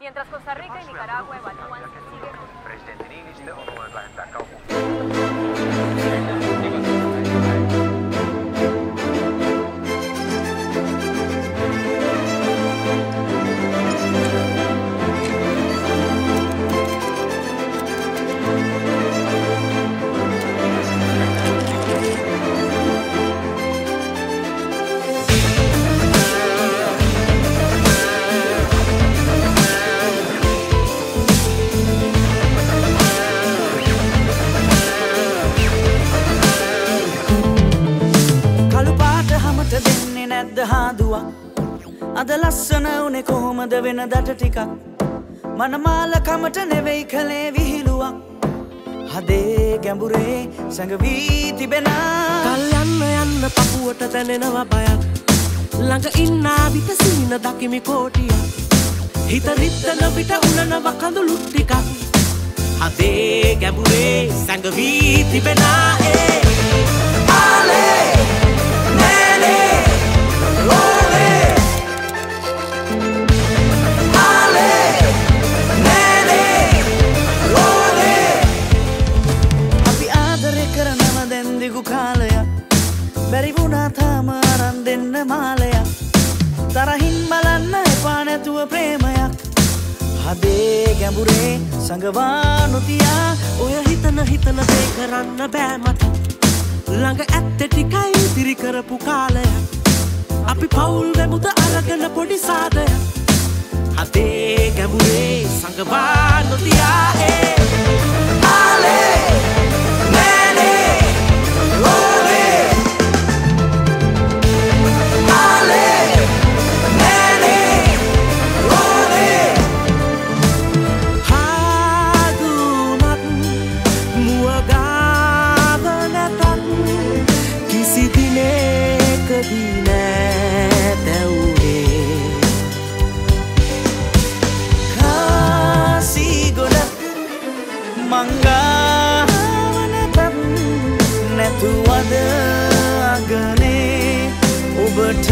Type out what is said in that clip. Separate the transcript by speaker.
Speaker 1: Mientras Costa Rica y Nicaragua evalúan si siguen...
Speaker 2: නැද්ද හාදුවක්. අද ලස්සන උනේ කොහොමද වෙන දට ටිකක්? මනමාලකමට නෙවෙයි කළේ විහිළුවක්. හදේ ගැඹුරේ සැඟවී තිබෙනා
Speaker 3: කල් යන්න යන්න පපුුවට දැනෙනවා බයක්. ළඟ ඉන්නා විට සීන දකිමි කෝටිය හිත රිත්තන විට උනනව කඳුළු ටිකක්. හදේ ගැඹුරේ සැඟවී තිබෙනා
Speaker 2: කරනව දැන් දිගු කාලයක් බැරි වුණා තාම අරන් දෙන්න මාලයක්. තරහින් බලන්න එපා නැතුව ප්‍රේමයක්. හදේ ගැඹුරේ සඟවා නොතියා
Speaker 3: ඔය හිතන හිතන දේ කරන්න බෑමට. ළඟ ඇත්ත ටිකයි දිරි කරපු කාලය අපි පවුල් වෙමුද අරගෙන පොඩි සාදය හදේ ගැඹුරේ සඟවා නෑ තැවුනේ
Speaker 2: කාසී ගොඩ මංගාවනතත් නැතුවද අගනේ ඔබට